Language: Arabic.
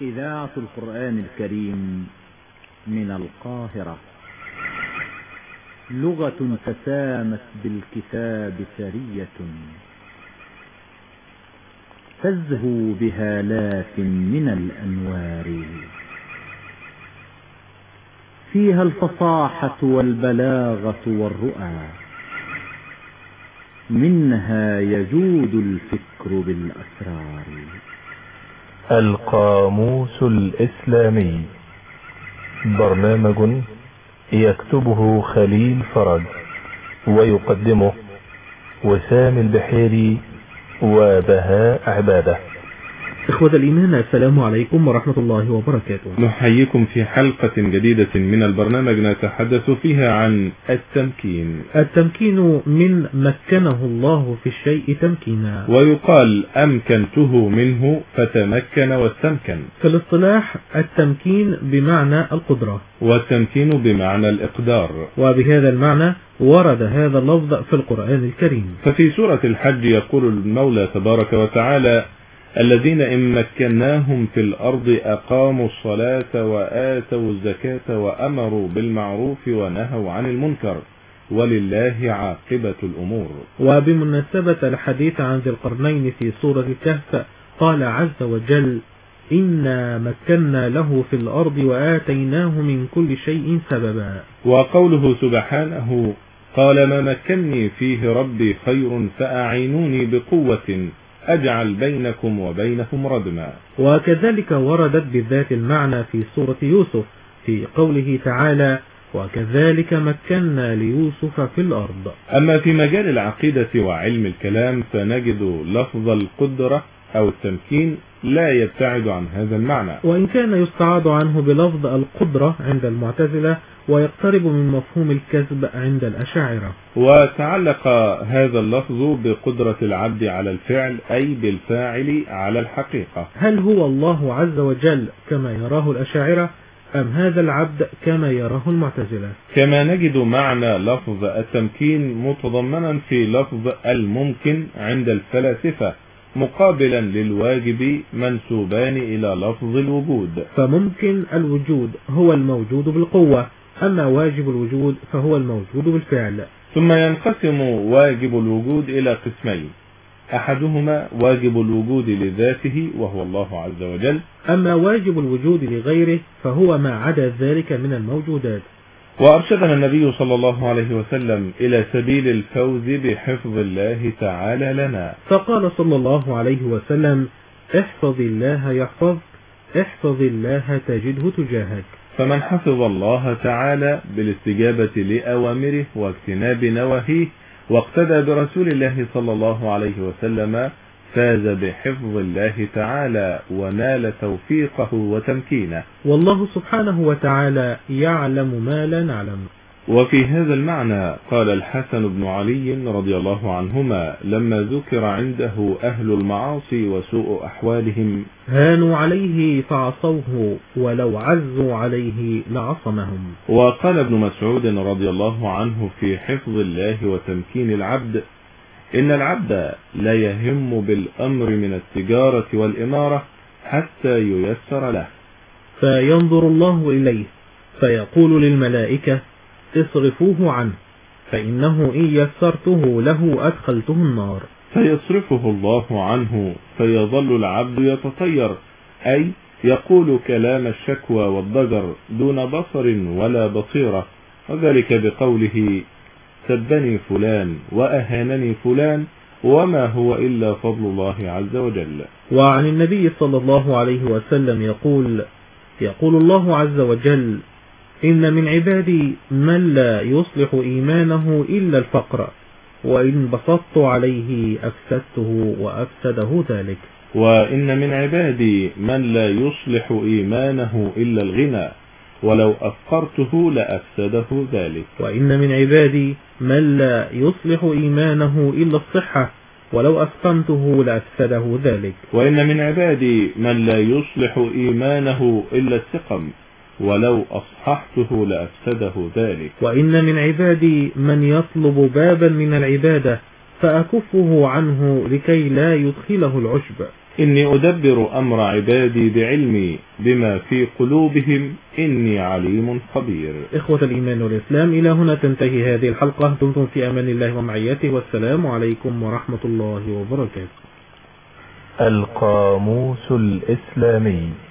إذاعة القرآن الكريم من القاهرة. لغة تسامت بالكتاب سرية. تزهو بهالات من الأنوار. فيها الفصاحة والبلاغة والرؤى. منها يجود الفكر بالأسرار. القاموس الإسلامي. برنامج يكتبه خليل فرج ويقدمه وسام البحيري وبهاء عبادة. إخوة الإيمان السلام عليكم ورحمة الله وبركاته. نحييكم في حلقة جديدة من البرنامج نتحدث فيها عن التمكين. التمكين من مكنه الله في الشيء تمكينا. ويقال أمكنته منه فتمكن واستمكن. في الاصطلاح التمكين بمعنى القدرة. والتمكين بمعنى الإقدار. وبهذا المعنى ورد هذا اللفظ في القرآن الكريم. ففي سورة الحج يقول المولى تبارك وتعالى الذين إن مكناهم في الأرض أقاموا الصلاة وآتوا الزكاة وأمروا بالمعروف ونهوا عن المنكر ولله عاقبة الأمور. وبمناسبة الحديث عن ذي القرنين في سورة الكهف قال عز وجل إنا مكنا له في الأرض وآتيناه من كل شيء سببا. وقوله سبحانه قال ما مكني فيه ربي خير فأعينوني بقوة أجعل بينكم وبينهم ردما. وكذلك وردت بذات المعنى في سورة يوسف في قوله تعالى وكذلك مكنا ليوسف في الأرض أما في مجال العقيدة وعلم الكلام فنجد لفظ القدرة أو التمكين لا يبتعد عن هذا المعنى. وإن كان يستعاض عنه بلفظ القدرة عند المعتزلة ويقترب من مفهوم الكذب عند الأشاعرة. وتعلق هذا اللفظ بقدرة العبد على الفعل أي بالفاعل على الحقيقة. هل هو الله عز وجل كما يراه الأشاعرة أم هذا العبد كما يراه المعتزلة؟ كما نجد معنى لفظ التمكين متضمنا في لفظ الممكن عند الفلاسفة مقابلا للواجب منسوبان إلى لفظ الوجود. فممكن الوجود هو الموجود بالقوة. أما واجب الوجود فهو الموجود بالفعل. ثم ينقسم واجب الوجود إلى قسمين. أحدهما واجب الوجود لذاته وهو الله عز وجل. أما واجب الوجود لغيره فهو ما عدا ذلك من الموجودات. وأرشدنا النبي صلى الله عليه وسلم إلى سبيل الفوز بحفظ الله تعالى لنا. فقال صلى الله عليه وسلم احفظ الله يحفظ احفظ الله تجده تجاهك. فمن حفظ الله تعالى بالاستجابة لأوامره واجتناب نواهيه واقتدى برسول الله صلى الله عليه وسلم فاز بحفظ الله تعالى ونال توفيقه وتمكينه. والله سبحانه وتعالى يعلم ما لا نعلم. وفي هذا المعنى قال الحسن بن علي رضي الله عنهما لما ذكر عنده أهل المعاصي وسوء أحوالهم هانوا عليه فعصوه ولو عزوا عليه لعصمهم. وقال ابن مسعود رضي الله عنه في حفظ الله وتمكين العبد إن العبد لا يهم بالأمر من التجارة والإمارة حتى ييسر له. فينظر الله إليه فيقول للملائكة اصرفوه عنه فإنه إن يسرته له أدخلته النار. فيصرفه الله عنه فيظل العبد يتطير أي يقول كلام الشكوى والضجر دون بصر ولا بصيرة وذلك بقوله سبني فلان وأهانني فلان وما هو إلا فضل الله عز وجل. وعن النبي صلى الله عليه وسلم يقول يقول الله عز وجل إن من عبادي من لا يصلح إيمانه إلا الفقر وإن بسطت عليه أفسدته وأفسده ذلك. وإن من عبادي من لا يصلح إيمانه إلا الغنى ولو أفقرته لأفسده ذلك. وإن من عبادي من لا يصلح إيمانه إلا الصحة ولو أسقمته لأفسده ذلك. وإن من عبادي من لا يصلح إيمانه إلا السقم ولو أصححته لأفسده ذلك. وإن من عبادي من يطلب بابا من العبادة فأكفه عنه لكي لا يدخله العشب. إني أدبر أمر عبادي بعلمي بما في قلوبهم إني عليم خبير. إخوة الإيمان والإسلام إلى هنا تنتهي هذه الحلقة. دمتم في أمان الله ومعيته والسلام عليكم ورحمة الله وبركاته. القاموس الإسلامي.